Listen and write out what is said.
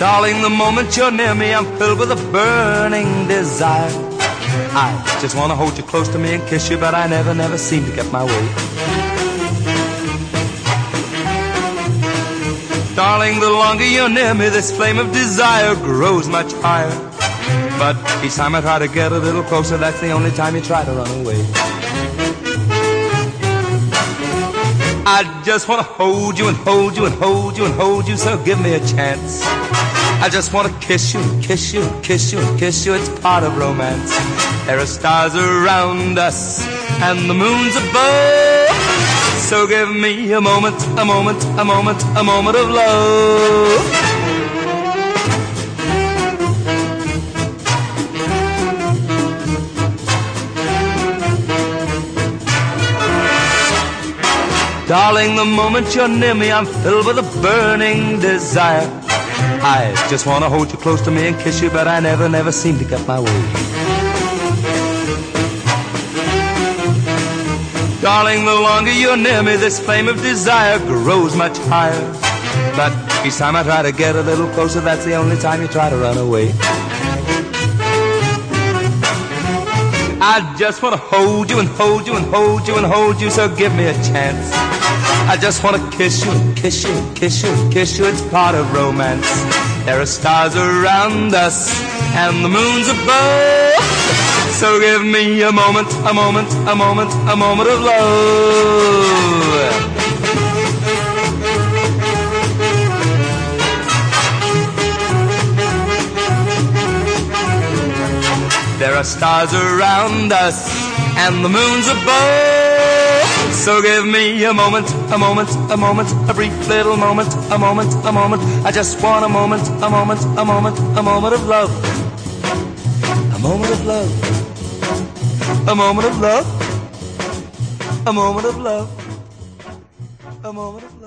Darling, the moment you're near me, I'm filled with a burning desire. I just wanna hold you close to me and kiss you, but I never, never seem to get my way. Darling, the longer you're near me, this flame of desire grows much higher. But each time I try to get a little closer, that's the only time you try to run away. I just wanna hold you and hold you and hold you and hold you, so give me a chance. I just wanna kiss you kiss you kiss you kiss you, it's part of romance. There are stars around us and the moon's above. So give me a moment, a moment, a moment, a moment of love. Darling, the moment you're near me, I'm filled with a burning desire. I just wanna hold you close to me and kiss you, but I never, never seem to get my way. Darling, the longer you're near me, this flame of desire grows much higher. But each time I try to get a little closer, that's the only time you try to run away. I just wanna hold you and hold you and hold you and hold you, so give me a chance. I just wanna kiss you and kiss you and kiss you and kiss you, it's part of romance. There are stars around us and the moon's above. So give me a moment, a moment, a moment, a moment of love. Are stars around us and the moon's above. So give me a moment, a moment, a moment, a brief little moment, a moment, a moment. I just want a moment, a moment, a moment, a moment of love. A moment of love. A moment of love. A moment of love. A moment of love.